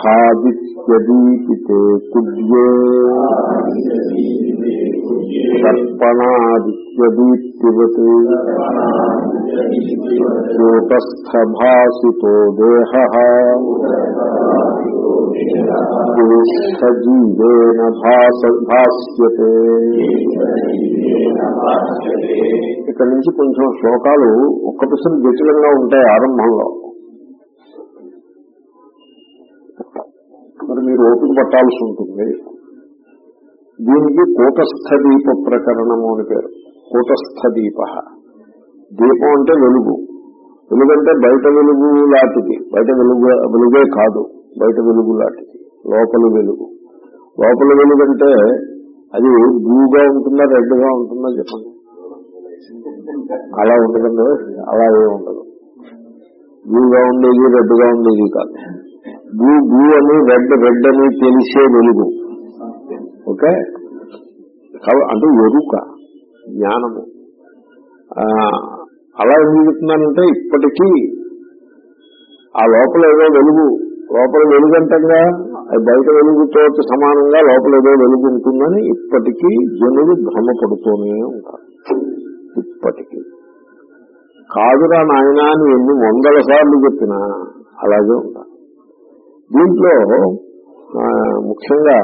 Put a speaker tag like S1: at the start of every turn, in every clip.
S1: ఖాదిత్యదీపితే కుడ్యే దర్పణాదిత్యదీప్తివత్ కూటస్థభాసితో దేహ. సజీవేన భాష్యతే భాస్యతే. ఇక్కడ నుంచి కొంచెం శ్లోకాలు ఒక్క పిసరు జటిలంగా ఉంటాయి ఆరంభంలో. మరి మీరు ఓపిక పట్టాల్సి ఉంటుంది. దీనికి కూటస్థ దీప ప్రకరణము అని పేరు. కూటస్థ దీప దీపం అంటే వెలుగు. వెలుగంటే బయట వెలుగు లాంటిది. బయట వెలుగు వెలుగే కాదు. బయట వెలుగు లాంటిది. లోపల వెలుగు. లోపల వెలుగు అంటే అది బ్లూగా ఉంటుందా రెడ్గా ఉంటుందా చెప్పండి. అలా ఉండదు అలా ఏమి ఉండదు. బ్లూగా ఉండేది రెడ్గా ఉండేది కాదు. బ్లూ బ్లూ అని రెడ్ రెడ్ అని తెలిసే వెలుగు. ఓకే? అంటే ఎరుక జ్ఞానము. అలా ఎందుకు చెప్తున్నానంటే ఇప్పటికీ ఆ లోపల ఏదో వెలుగు లోపల వెలుగంటంగా బయట వెలుగుతో సమానంగా లోపల ఏదో వెలుగు ఉంటుందని ఇప్పటికీ జనులు భ్రమపడుతూనే ఉంటారు. ఇప్పటికీ. కాదురా నాయన అని ఎన్ని వందల సార్లు చెప్పినా అలాగే ఉంటారు. దీంట్లో ముఖ్యంగా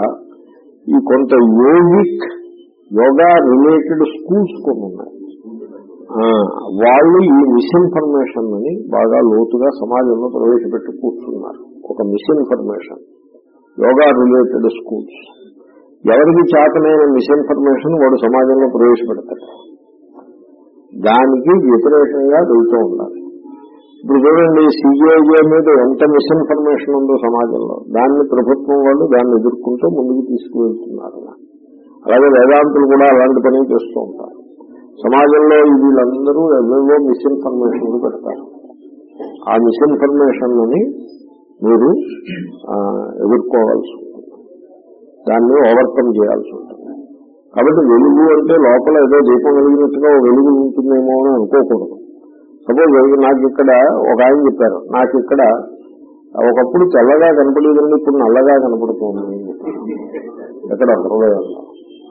S1: ఈ కొంత యోగిక్ యోగా రిలేటెడ్ స్కూల్స్ కొన్ని ఉన్నాయి. వాళ్ళు ఈ మిస్ఇన్ఫర్మేషన్ అని బాగా లోతుగా సమాజంలో ప్రవేశపెట్టి కూర్చున్నారు. ఒక మిస్ఇన్ఫర్మేషన్ యోగా రిలేటెడ్ స్కూల్స్ ఎవరికి చేతనైన మిస్ఇన్ఫర్మేషన్ వాడు సమాజంలో ప్రవేశపెడతాడు. దానికి వ్యతిరేకంగా వెళ్తూ ఉండాలి. ఇప్పుడు చూడండి సిఏఏ మీద ఎంత మిస్ఇన్ఫర్మేషన్ ఉందో సమాజంలో. దాన్ని ప్రభుత్వం వాళ్ళు దాన్ని ఎదుర్కొంటూ ముందుకు తీసుకువెళ్తున్నారు. అలాగే వేదాంతులు కూడా అలాంటి పని చేస్తూ ఉంటారు. సమాజంలో వీళ్ళందరూ ఎవేవో మిస్ఇన్ఫర్మేషన్ పెడతారు. ఆ మిస్ఇన్ఫర్మేషన్ అని మీరు ఎదుర్కోవాల్సి ఉంటుంది. దాన్ని ఓవర్కమ్ చేయాల్సి ఉంటుంది. కాబట్టి వెలుగు అంటే లోపల ఏదో దీపం వెలిగినట్టుగా వెలుగు ఉంటుందేమో అని అనుకోకూడదు. సపోజ్ నాకు ఇక్కడ ఒక ఆయన చెప్పారు నాకు ఇక్కడ ఒకప్పుడు తెల్లగా కనపడేదండి ఇప్పుడు నల్లగా కనపడుతుంది. ఎక్కడ హృదయంలో?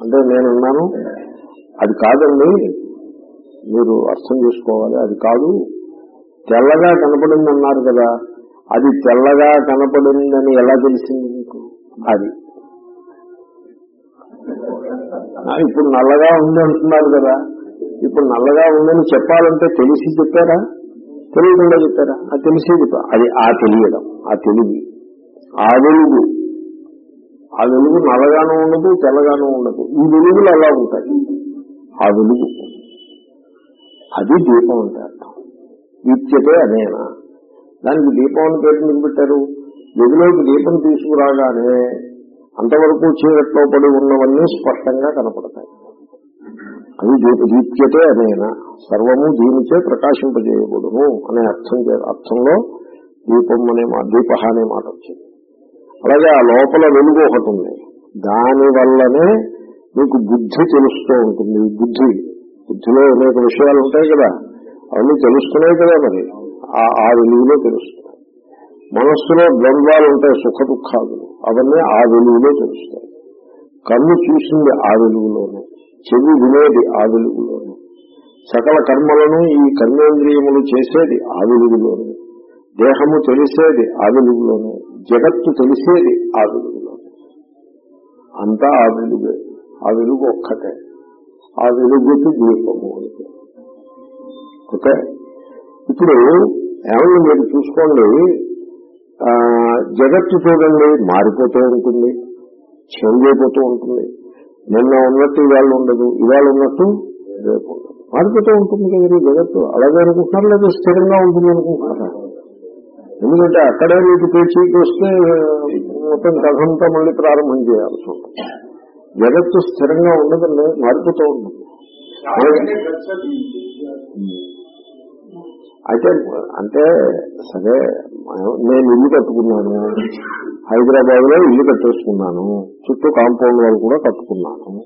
S1: అంటే నేనున్నాను అది కాదండి మీరు అర్థం చేసుకోవాలి. అది కాదు తెల్లగా కనపడింది అన్నారు కదా అది తెల్లగా కనపడిందని ఎలా తెలిసింది మీకు? అది. ఇప్పుడు నల్లగా ఉంది అంటున్నారు కదా. ఇప్పుడు నల్లగా ఉందని చెప్పాలంటే తెలిసి చెప్పారా? తెలియకుండా చెప్పారా? ఆ తెలిసేది అది ఆ తెలియడం ఆ తెలివి ఆ వెలుగు. ఆ వెలుగు నల్లగాను ఉండదు తెల్లగాను ఉండదు. ఈ వెలుగులు అలా ఉంటాయి. ఆ వెలుగు. అది దీపం అంటే అర్థం. దీప్యతే అనేనా దానికి దీపం అని పేరు ఎందుకు పెట్టారు? గదిలోకి దీపం తీసుకురాగానే అంతవరకు చీకట్లో పడి ఉన్నవన్నీ స్పష్టంగా కనపడతాయి. అది దీప్యతే అనేన సర్వము దీనిచే ప్రకాశింపజేయకూడదు అనే అర్థం అర్థంలో దీపం అనే మాట దీప అనే మాట వచ్చింది. అలాగే ఆ లోపల వెలుగు ఒకటి ఉంది. దాని వల్లనే మీకు బుద్ధి తెలుస్తూ ఉంటుంది. బుద్ధి బుద్ధిలో అనేక విషయాలు ఉంటాయి కదా అవన్నీ తెలుస్తున్నాయి కదా మరి. ఆ- ఆ వెలుగులో తెలుస్తున్నాయి మనస్సులో ద్వంద్వాలు ఉంటాయి సుఖ దుఃఖాలు. అవన్నీ ఆ వెలుగులో తెలుస్తాయి. కన్ను చూసింది ఆ వెలుగులోనే. చెవి వినేది ఆ వెలుగులోను సకల కర్మలను ఈ కర్మేంద్రియములు చేసేది ఆ వెలుగులోను దేహము తెలిసేది ఆ వెలుగులోను జగత్తు తెలిసేది ఆ వెలుగులోను అంతా ఆ వెలుగే. ఆ వెలుగు ఒక్కటే. ఆ వెలుగుకి దీపము ఓకే? ఇప్పుడు ఏమన్నా మీరు చూసుకోండి ఆ, జగత్తు చూడండి మారిపోతూ ఉంటుంది చేంజ్ అయిపోతూ ఉంటుంది. నిన్న ఉన్నట్టు ఇవాళ ఉండదు. ఇవాళ ఉన్నట్టు రేపు మారిపోతూ ఉంటుంది కదా జగత్తు. అలాగే అనుకుంటున్నారు లేదా స్థిరంగా ఉంటుంది అనుకుంటున్నారా? ఎందుకంటే అక్కడే మీకు పేచీకి వస్తే మొత్తం కథంతో మళ్ళీ ప్రారంభం చేయాల్సి ఉంటుంది. జగత్తు స్థిరంగా ఉండదండి మారిపోతూ ఉంటుంది. అయితే అంటే సరే నేను ఇల్లు కట్టుకున్నాను. హైదరాబాద్లో ఇల్లు కట్టేసుకున్నాను. చుట్టూ కాంపౌండ్ వాళ్ళు కూడా కట్టుకున్నాను.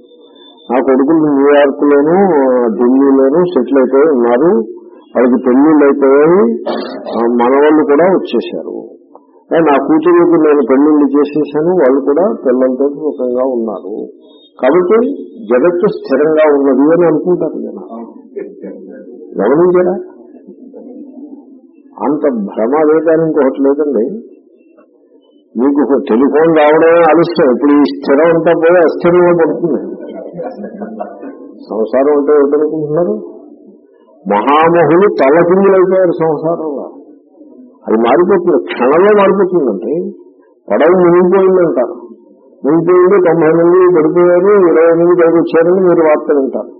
S1: నా కొడుకులు న్యూయార్క్ లోను ఢిల్లీలోను సెటిల్ అయిపోయి ఉన్నారు. వాళ్ళకి పెళ్ళిళ్ళు అయిపోయాయి. ఆ, మనవాళ్ళు కూడా వచ్చేసారు నా కూతురుకు నేను పెళ్ళిళ్ళు చేసేసాను. వాళ్ళు కూడా పిల్లలతో సుఖంగా ఉన్నారు. కాబట్టి జగత్తు స్థిరంగా ఉన్నది అని అనుకుంటారు జనాలు గమనించారా అంత భ్రమ వేదానికి ఒకటి లేదండి. మీకు టెలిఫోన్ రావడమే ఆలస్యం. ఇప్పుడు ఈ స్థిరం అంతా పోయి అస్థిరంలో పడుతుంది. సంసారం అంటే ఏమిటనుకుంటున్నారు? మహామహులు తలకిందులైపోయారు సంసారంలో. అది మారిపోతుంది. క్షణంలో మారిపోతుందండి. పడవ మునిగిపోయిందంటారు మునిగిపోయింది తొంభై మంది పడిపోయారు ఇరవై ఎనిమిది పైకి వచ్చారని మీరు వార్త వింటారు.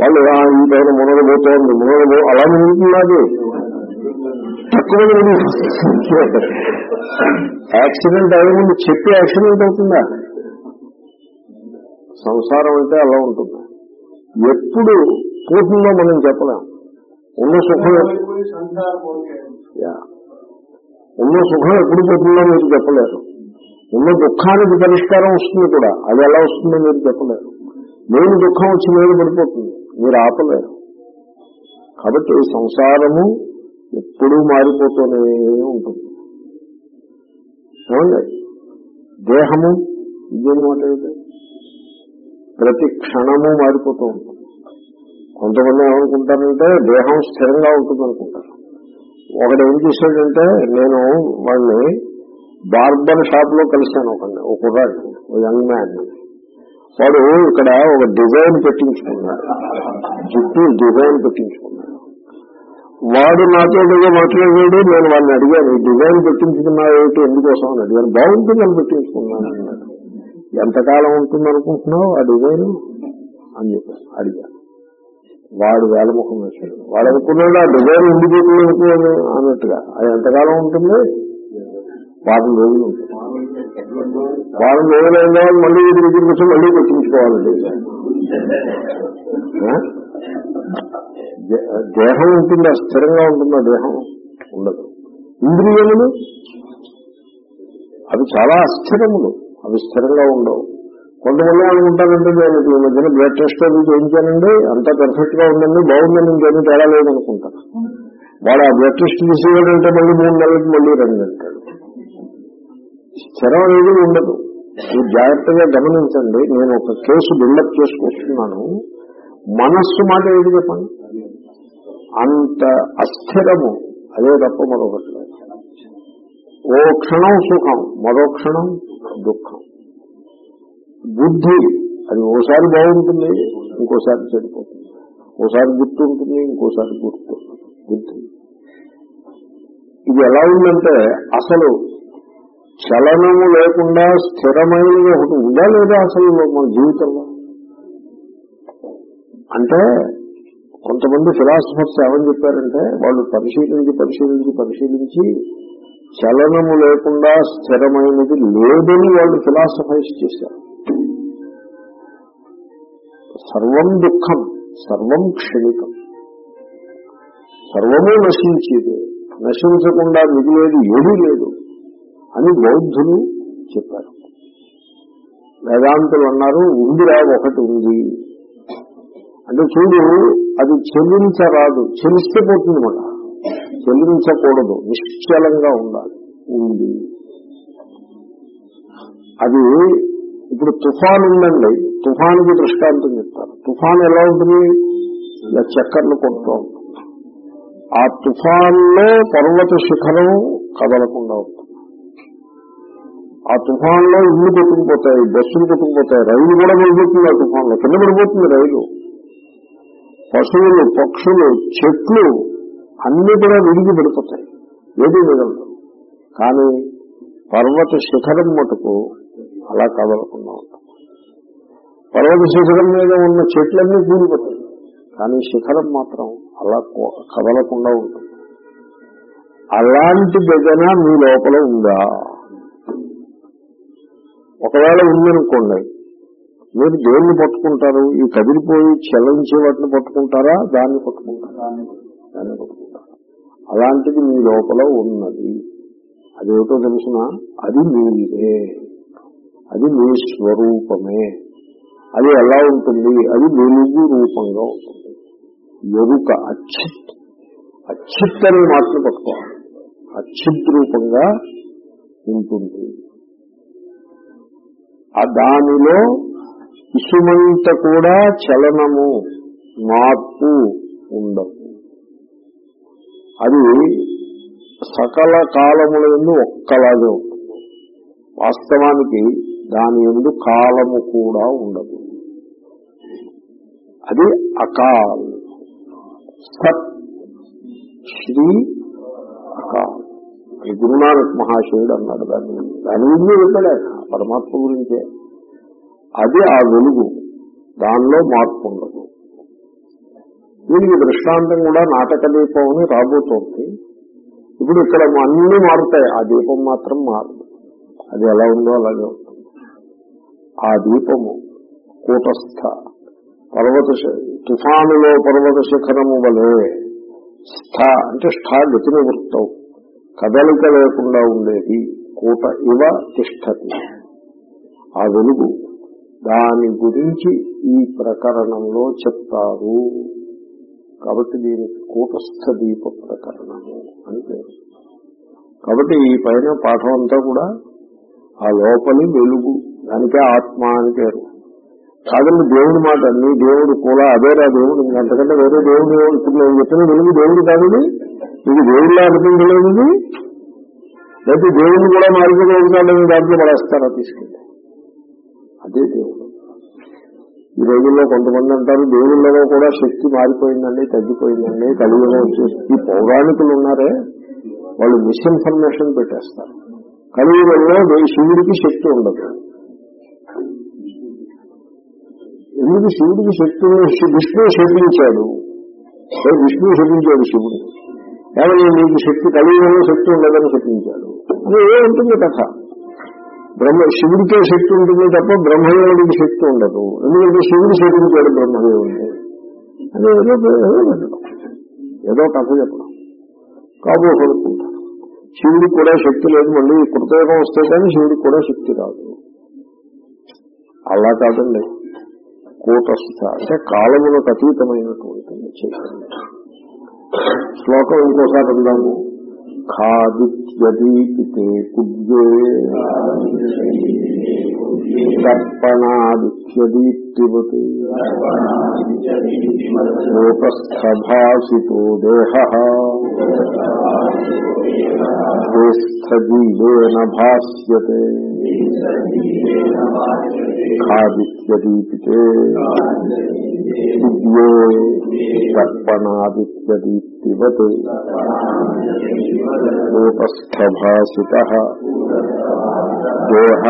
S1: వాళ్ళు ఈ పైన మునగబోతోంది మునగబో అలా మునుగుతున్నది తక్కువ యాక్సిడెంట్ అయిన ముందు చెప్పి యాక్సిడెంట్ అవుతుందా? సంసారం అంటే అలా ఉంటుంది. ఎప్పుడు పోతుందో మనం చెప్పలేం. ఉన్న సుఖం ఉన్న సుఖం ఎప్పుడు పోతుందో మీరు చెప్పలేరు. ఉన్న దుఃఖానికి పరిష్కారం వస్తుంది కూడా. అది ఎలా వస్తుందో మీరు చెప్పలేరు. లేని దుఃఖం వచ్చి మీద పడిపోతుంది. మీరు ఆపలేరు. కాబట్టి సంసారము ఎప్పుడూ మారిపోతూనే ఉంటుంది. ఏమండి? దేహము ఇదేం ఏమిటి? ప్రతి క్షణము మారిపోతూ ఉంటుంది. కొంతమంది ఏమనుకుంటారంటే దేహం స్థిరంగా ఉంటుంది అనుకుంటారు ఒకడు ఏం చేశాడంటే నేను వాడిని బార్బర్ షాప్లో కలిశాను ఒక ఒక కుర్రాడు యంగ్ మ్యాన్. వాడు ఇక్కడ ఒక డిజైన్ పెట్టించుకున్నాడు. జుట్టు డిజైన్ పెట్టించుకున్నాడు. వాడు నాతో ఏదో మాట్లాడాడు నేను వాడిని అడిగాను డిజైన్ పెట్టించుకున్నావు ఏమిటి ఎందుకోసం అని అడిగాను. బాగుంటుందని పెట్టించుకున్నాను అన్నాడు. ఎంతకాలం ఉంటుంది అనుకుంటున్నావు ఆ డిజైన్? అని చెప్పాను అడిగాను. వాడు వేలముఖం వేశాడు. వాడు అనుకున్నాడు ఆ డిజైన్ ఉండిపోతుంది అనుకోని అన్నట్టుగా. అది ఎంతకాలం ఉంటుంది? వారం రోజులు ఉంటుంది. వారం రోజులు అయిన తర్వాత మళ్ళీ వీడి దగ్గరికి వచ్చి మళ్ళీ పెట్టించుకోవాలి డిజైన్ దేహం ఉంటుందా స్థిరంగా ఉంటుందా దేహం ఉండదు. ఇంద్రియములు అవి చాలా అస్థిరములు అవి స్థిరంగా ఉండవు. కొంతమంది అనుకుంటారంటే నేను ఈ మధ్యన బ్లడ్ టెస్ట్ అది చేయించానండి అంతా పర్ఫెక్ట్గా ఉందండి బాగుందని ఇంకేమీ తేడా లేదనుకుంటాను వాడు ఆ బ్లడ్ టెస్ట్ తీసేయాడంటే మళ్ళీ మూడు నెలలకి మళ్ళీ రండి అంటాడు. స్థిరం అనేది ఉండదు. మీరు జాగ్రత్తగా గమనించండి. నేను ఒక కేసు బిల్డప్ చేసుకొస్తున్నాను. మనస్సు మాట ఏది చెప్పండి? అంత అస్థిరము అదే తప్ప మరొకటి లేదు. ఓ క్షణం సుఖం మరో క్షణం దుఃఖం. బుద్ధి అది ఓసారి బాగుంటుంది ఇంకోసారి చెడిపోతుంది. ఓసారి గుర్తు ఉంటుంది ఇంకోసారి గుర్తు బుద్ధి. ఇది ఎలా ఉందంటే అసలు చలనము లేకుండా స్థిరమైనది ఒకటి ఉందా లేదా అసలు మన జీవితంలో? అంటే కొంతమంది ఫిలాసఫర్స్ ఏమని చెప్పారంటే వాళ్ళు పరిశీలించి పరిశీలించి పరిశీలించి చలనము లేకుండా స్థిరమైనది లేదని వాళ్ళు ఫిలాసఫైజ్ చేశారు. సర్వం దుఃఖం సర్వం క్షణికం. సర్వము నశించేది నశించకుండా మిగిలేదు ఏదీ లేదు అని బౌద్ధులు చెప్పారు. వేదాంతులు అన్నారు ఉందిరా ఒకటి ఉంది. అంటే చూడు అది చెల్లించరాదు చెల్లిస్తే పోతుంది మాట చెల్లించకూడదు నిశ్చలంగా ఉండాలి. ఉంది. అది ఇప్పుడు తుఫాన్ ఉందండి. తుఫాన్కి దృష్టాంతం చెప్తారు. తుఫాన్ ఎలా ఉంటుంది? ఇలా చక్కర్లు కొడుతూ ఉంటుంది. ఆ తుఫాన్లో పర్వత శిఖరం కదలకుండా ఉంటుంది. ఆ తుఫాన్లో ఇల్లు కొట్టుకుపోతాయి బస్సులు కొట్టుకుపోతాయి రైలు కూడా పడిపోతుంది ఆ తుఫాన్లో. కింద పడిపోతుంది రైలు. పశువులు పక్షులు చెట్లు అన్ని కూడా విడిగి పడిపోతాయి. ఏది మిగలదు కానీ పర్వత శిఖరం మటుకు అలా కదలకుండా ఉంటుంది. పర్వత శిఖరం మీద ఉన్న చెట్లన్నీ కూలిపోతాయి. కానీ శిఖరం మాత్రం అలా కదలకుండా ఉంటుంది. అలాంటి గజన మీ లోపల ఉందా? ఒకవేళ ఉందనుకోండి మీరు దేన్ని పట్టుకుంటారు? ఈ కదిలిపోయి చలించే వాటిని పట్టుకుంటారా? దాన్ని పట్టుకుంటారా? దాన్ని పట్టుకుంటారా? అలాంటిది మీ లోపల ఉన్నది. అదేమిటో తెలుసిన? అది మీరే అది మీ స్వరూపమే. అది ఎలా ఉంటుంది? అది వెలుగు రూపంగా ఉంటుంది. ఎరుక అచ్చిత్ అచ్చిత్ అనే మాటను పట్టుకోవాలి. అచ్చిత్ రూపంగా ఉంటుంది. ఆ దానిలో ఇసుమంత కూడా చలనము మార్పు ఉండదు. అది సకల కాలముల ఎందు ఒక్కలాగే ఉంటుంది. వాస్తవానికి దాని ఎందు కాలము కూడా ఉండదు. అది అకాల్. సత్ శ్రీ అకాల్. అది గురునానక్ మహాశయుడు అన్నాడు దాన్ని. దాని గురించి చెప్పాడు పరమాత్మ గురించే. అది ఆ వెలుగు. దానిలో మార్పు ఉండదు. దీనికి దృష్టాంతం కూడా నాటక దీపం అని రాబోతోంది. ఇప్పుడు ఇక్కడ అన్ని మారుతాయి. ఆ దీపం మాత్రం మారదు. అది ఎలా ఉందో అలాగే ఉంటుంది. ఆ దీపము కూటస్థ. పర్వత తుఫానులో పర్వత శిఖరము వలె స్థ అంటే స్థా గతిని వృత్తం. కదలిక లేకుండా ఉండేది. కూట ఇవ తిష్టతి. ఆ వెలుగు దాని గురించి ఈ ప్రకరణంలో చెప్తారు. కాబట్టి దీనికి కూటస్థ దీప ప్రకరణము అని పేరు. కాబట్టి ఈ పైన పాఠం అంతా కూడా ఆ లోపలి వెలుగు దానికే ఆత్మ అని పేరు. కాదండి దేవుడి మాట నీ దేవుడు కూడా అదేరా దేవుడు. అంతకంటే వేరే దేవుడు ఇప్పుడు నేను చెప్పిన వెలుగు దేవుడు కాదు ఇది. ఇది దేవుడిలా అనిపించలేదు ఇది లేకపోతే దేవుడిని కూడా మారిపోలేదు కాదు దాంట్లో పడేస్తారా తీసుకెళ్ళి? అదే దేవుడు ఈ రోజుల్లో కొంతమంది అంటారు దేవుళ్ళలో కూడా శక్తి మారిపోయిందండి తగ్గిపోయిందండి కలియుగం వచ్చేసి. పౌరాణికులు ఉన్నారే వాళ్ళు మిస్ఇన్ఫర్మేషన్ పెట్టేస్తారు. కలియుగంలో శివుడికి శక్తి ఉండదు. ఎందుకు శివుడికి శక్తి ఉంది? విష్ణువు శపించాడు. విష్ణువు శపించాడు శివుడు. ఏమని నీకు శక్తి కలియుగంలో శక్తి ఉండదని శపించాడు. అది ఏ ఉంటుంది కథ? బ్రహ్మ శివుడికే శక్తి ఉంటుంది తప్ప బ్రహ్మదేవుడికి శక్తి ఉండదు. ఎందుకంటే శివుడు శపించాడు బ్రహ్మదేవుడిని. అని ఏదో ఏదో కథ చెప్పడం. కాబోలు శివుడికి కూడా శక్తి లేదు మళ్ళీ కృతయోగం వస్తే కానీ శివుడికి కూడా శక్తి రాదు. అలా కాదండి. కూటస్థ అంటే కాలములకు అతీతమైనటువంటి చైతన్యం. శ్లోకం ఇంకోసారి అందాము ఖాదిత్యదీపితే కుడ్యే దర్పణాదిత్యదీప్తివత్ లోకస్థభాసితో దేహ స్థజీవేన భాస్యతే ఖాదిత్యదీపితే కుడ్యే దర్పణాదిత్యదీప్తివత్ లోకస్థభాసిత దేహ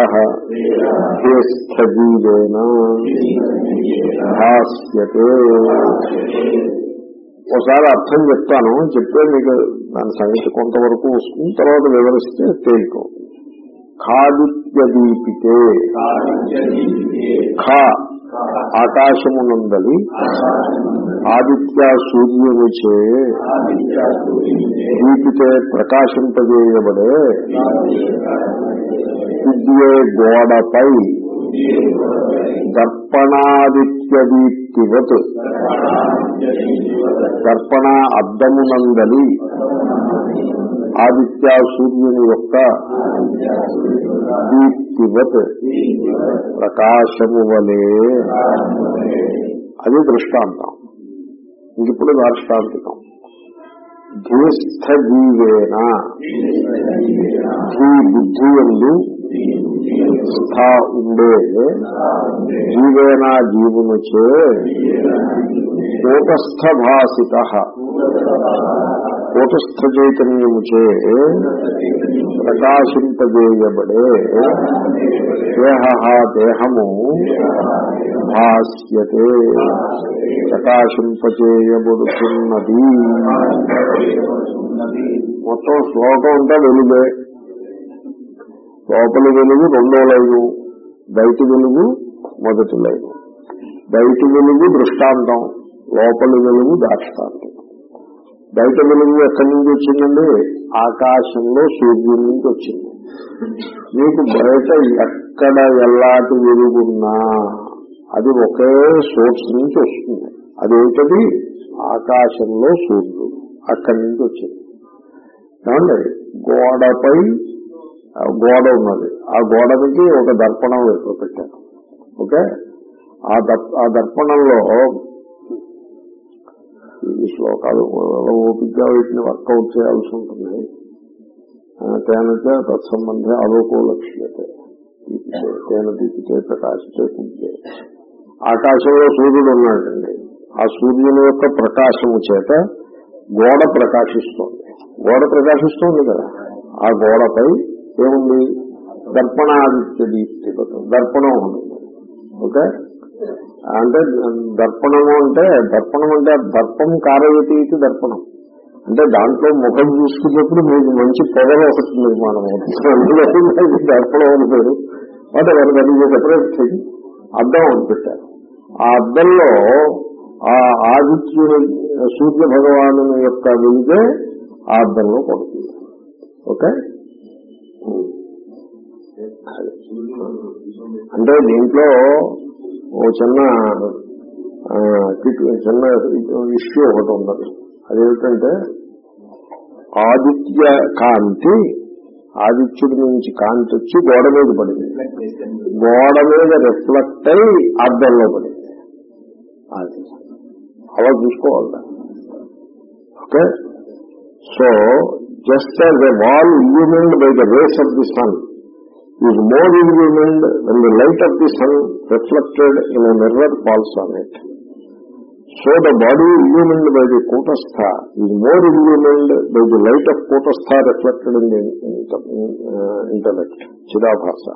S1: స్థజీవేన భాస్యతే ఒకసారి అర్థం చెప్తాను చెప్తే మీకు దాని సంగతి కొంతవరకు వస్తుంది తర్వాత వివరిస్తే తేలికో. ఖాదిత్యదీపితే ఖా. ఆకాశమునందలి ఆదిత్య సూర్యునిచే వీటితే ప్రకాశింపజేయబడే విద్యే గోడపై దర్పణాదిత్యదీప్తివత్. దర్పణ అద్దమునందలి ఆదిత్య సూర్యుని యొక్క దీప్తివత్ ప్రకాశము వలే అది దృష్టాంతం. ఇంకిప్పుడు దార్ష్టాంతికం. ధీస్థ జీవేన ధీ బుద్ధి ఎందు స్థా ఉండే జీవేనా జీవునుచే కూటస్థ భాసిత కూటస్థ చైతన్యముచే ప్రకాశింపజేయబడే దేహ దేహము భాస్యతే. ప్రకాశింపజేయబడుతున్నది. మొత్తం శ్లోకం అంతా వెలుగే. లోపలి వెలుగు రెండో లైను బయటి వెలుగు మొదటి లైను. బయటి వెలుగు దృష్టాంతం లోపలి వెలుగు దాష్టాంతం. బయట వెలుగు ఎక్కడి నుంచి వచ్చిందండి? ఆకాశంలో సూర్యుడి నుంచి వచ్చింది. మీకు బయట ఎక్కడ ఎలాంటి వెలుగున్నా అది ఒకే సోర్స్ నుంచి వస్తుంది. అదేంటది ఆకాశంలో సూర్యుడు అక్కడి నుంచి వచ్చింది. ఏమండి? గోడపై ఆ గోడ ఉన్నది. ఆ గోడకి ఒక దర్పణం పెట్టారు. ఓకే? ఆ దర్ ఆ దర్పణంలో ఈ శ్లోకాలు ఓపికగా వీటిని వర్కౌట్ చేయాల్సి ఉంటుంది. తేనతే తత్సంబంధే అలోకో లక్ష్యతే దీపితే తేన దీపితే ప్రకాశితే కుంటే ఆకాశంలో సూర్యుడు ఉన్నాడండి. ఆ సూర్యుని యొక్క ప్రకాశము చేత గోడ ప్రకాశిస్తోంది. గోడ ప్రకాశిస్తోంది కదా. ఆ గోడపై ఏముంది? దర్పణాదిత్య దీప్తి దర్పణం ఉంటుంది ఓకే? అంటే దర్పణము అంటే దర్పణం అంటే దర్పం కారయతి ఇది దర్పణం. అంటే దాంట్లో ముఖం చూసుకున్నప్పుడు మీకు మంచి పొగలు ఒకటి నిర్మాణం అవుతుంది దర్పణం అని పేరు. ఎవరు దట్ ఈజ్ సెపరేట్ అద్దం అని పెట్టారు. ఆ అద్దంలో ఆ ఆదిత్యుని సూర్య భగవాను యొక్క వెలిగే ఆ అద్దంలో పడుతుంది ఓకే? అంటే దీంట్లో ఓ చిన్న చిన్న ఇష్యూ ఒకటి ఉన్నది. అదేమిటంటే ఆదిత్య కాంతి ఆదిత్యుడి నుంచి కాంతి వచ్చి గోడ మీద పడింది. గోడ మీద రిఫ్లెక్ట్ అయి అద్దంలో పడింది. అది. అలా చూసుకోవాలి okay? So just as a wall illumined by the rays of the sun is more illumined when the light of the sun reflected in a mirror falls on it. So the body illumined by the Kotastha is more illumined by the light of Kotastha reflected in the in, uh, intellect, Chidabhasa.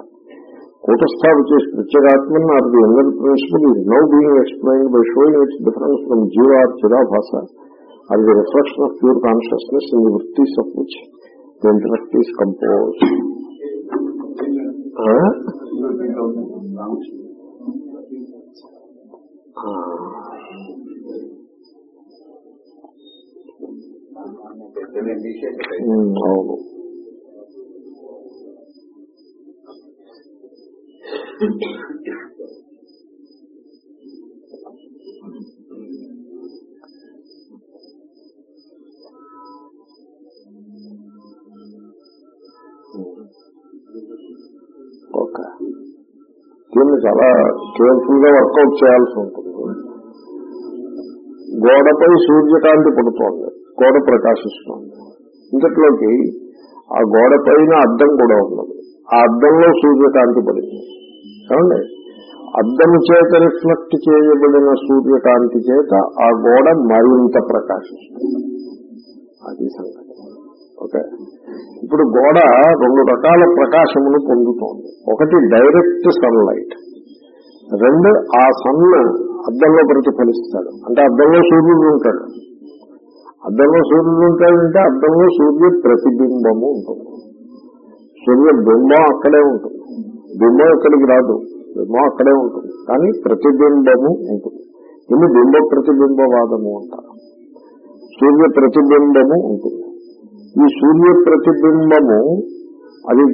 S1: Kotastha, which is Pritchagatman or the inner principle, is now being explained by showing its difference from Jiva or Chidabhasa or the reflection of pure consciousness in the vrittis of which the intellect is composed. ఆ? ఆ. ఉమ్, అవును okay దీన్ని చాలా కేర్ఫుల్గా work out చేయాల్సి ఉంటుంది. గోడపై సూర్యకాంతి పడుతోంది. గోడ ప్రకాశిస్తోంది. ఇంతట్లోకి ఆ గోడ పైన అద్దం కూడా ఉన్నది. ఆ అద్దంలో సూర్యకాంతి పడింది. ఏమండి? అద్దం చేత రిఫ్లెక్ట్ చేయబడిన సూర్యకాంతి చేత ఆ గోడ మరింత ప్రకాశిస్తుంది. అది సంగతి. ఓకే? ఇప్పుడు గోడ రెండు రకాల ప్రకాశమును పొందుతోంది. ఒకటి డైరెక్ట్ సన్లైట్. రెండు ఆ సన్ అద్దంలో ప్రతిఫలిస్తాడు. అంటే అద్దంలో సూర్యుడు ఉంటాడు. అద్దంలో సూర్యుడు ఉంటాడంటే అద్దంలో సూర్య ప్రతిబింబము ఉంటుంది. సూర్య బింబం అక్కడే ఉంటుంది. బింబం ఇక్కడికి రాదు. బింబం అక్కడే ఉంటుంది. కానీ ప్రతిబింబము ఉంటుంది. దీన్ని బింబ ప్రతిబింబవాదము అంటారు. సూర్య ప్రతిబింబము ఉంటుంది. ఈ సూర్య ప్రతిబింబము అది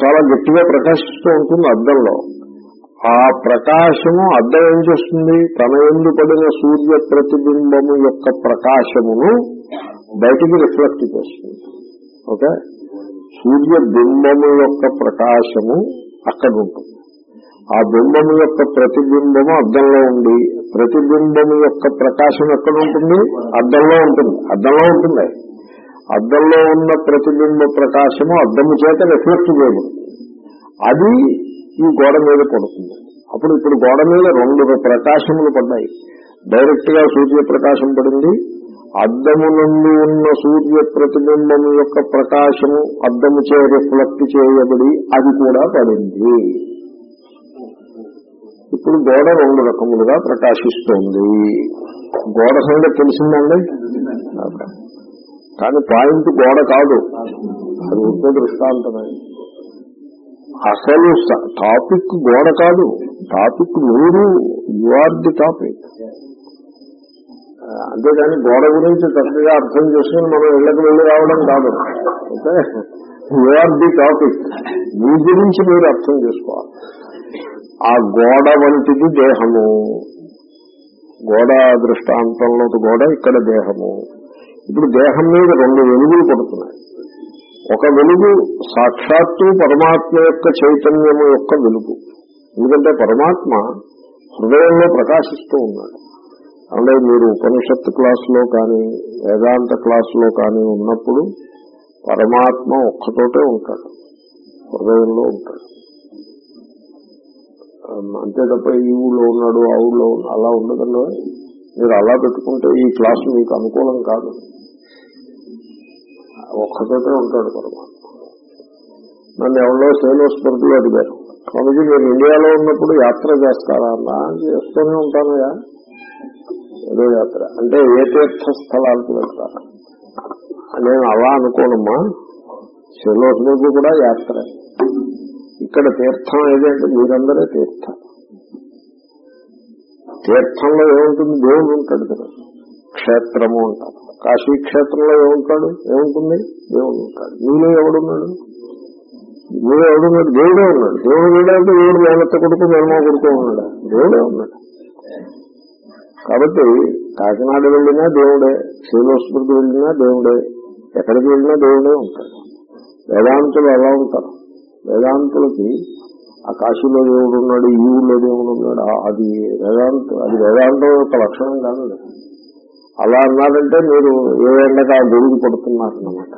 S1: చాలా గట్టిగా ప్రకాశిస్తూ ఉంటుంది అద్దంలో. ఆ ప్రకాశము అద్దం ఏం చేస్తుంది? తన ఎందు పడిన సూర్య ప్రతిబింబము యొక్క ప్రకాశమును బయటికి రిఫ్లెక్ట్ చేస్తుంది. ఓకే? సూర్య బింబము యొక్క ప్రకాశము అక్కడ ఉంటుంది ఆ బింబము యొక్క ప్రతిబింబము అద్దంలో ఉండి ప్రతిబింబము యొక్క ప్రకాశం ఎక్కడ ఉంటుంది? అద్దంలో ఉంటుంది. అద్దంలో ఉంటుంది. అద్దంలో ఉన్న ప్రతిబింబ ప్రకాశము అద్దము చేత రిఫ్లెక్ట్ చేయబడుతుంది అది ఈ గోడ మీద పడుతుంది. అప్పుడు ఇప్పుడు గోడ మీద రెండు ప్రకాశములు పడ్డాయి. డైరెక్ట్గా సూర్య ప్రకాశం పడింది. అద్దము నుండి ఉన్న సూర్య ప్రతిబింబం యొక్క ప్రకాశము అద్దము చే రిఫ్లెక్ట్ చేయబడి అది కూడా పడింది. ఇప్పుడు గోడ రెండు రకములుగా ప్రకాశిస్తోంది. గోడ సంగతి తెలిసిందండి? కానీ పాయింట్ గోడ కాదు. అది ఉంటే దృష్టాంతమే. అసలు టాపిక్ గోడ కాదు. టాపిక్ మీరు యు ఆర్ ది టాపిక్. అంతేగాని గోడ గురించి చక్కగా అర్థం చేసుకుని మనం ఇళ్ళకు వెళ్ళి రావడం కాదు. Okay? You are the topic. మీ గురించి మీరు అర్థం చేసుకోవాలి. ఆ గోడ వంటిది దేహము. గోడ దృష్టాంతంలో గోడ ఇక్కడ దేహము. ఇప్పుడు దేహం మీద రెండు వెలుగులు పడుతున్నాయి. ఒక వెలుగు సాక్షాత్తు పరమాత్మ యొక్క చైతన్యము యొక్క వెలుగు. ఎందుకంటే పరమాత్మ హృదయంలో ప్రకాశిస్తూ ఉన్నాడు. అంటే మీరు ఉపనిషత్తు క్లాసులో కానీ వేదాంత క్లాసులో కానీ ఉన్నప్పుడు పరమాత్మ ఒక్కతోటే ఉంటాడు. హృదయంలో ఉంటాడు. అంతే తప్ప ఈ ఊళ్ళో ఉన్నాడు ఆ ఊళ్ళో అలా ఉండదండి. మీరు అలా పెట్టుకుంటే ఈ క్లాసు మీకు అనుకూలం కాదు. ఒక్కచోటే ఉంటాడు పరమాత్మ. నన్ను ఎవరో శైలోస్పర్ధులు అడిగారు. స్వామిజీ మీరు ఇండియాలో ఉన్నప్పుడు యాత్ర చేస్తారా? అన్నా చేస్తూనే ఉంటానయా ఏదో యాత్ర. అంటే ఏ తీర్థ స్థలాలకు వెళ్తారా? నేను అలా అనుకోనమ్మా. శైలోస్పర్ధు కూడా యాత్ర. ఇక్కడ తీర్థం ఏదంటే మీరందరే తీర్థం. తీర్థంలో ఏముంటుంది? దేవుడు ఉంటాడు కదా. క్షేత్రము అంటారు. కాశీ క్షేత్రంలో ఏముంటాడు? ఏముంటుంది? దేవుడు ఉంటాడు. నీలో ఎవడున్నాడు? మీలో ఎవడున్నాడు? దేవుడే ఉన్నాడు. దేవుడు లేదంటే దేవుడు మేనత్త కొడుకు మేనమా కొడుకు ఉన్నాడు? దేవుడే ఉన్నాడు. కాబట్టి కాకినాడ వెళ్ళినా దేవుడే శ్రీలోస్మృతి వెళ్ళినా దేవుడే ఎక్కడికి వెళ్ళినా దేవుడే ఉంటాడు. వేదాంతులు ఎలా ఉంటారు? వేదాంతులకి ఆ కాశీలో దేవుడు ఉన్నాడు ఈ ఊళ్ళో దేవుడు ఉన్నాడు అది వేదాంత. అది వేదాంతం యొక్క లక్షణం కాదు అలా అన్నారంటే మీరు ఏ ఎండగా గొడుగు పడుతున్నారన్నమాట.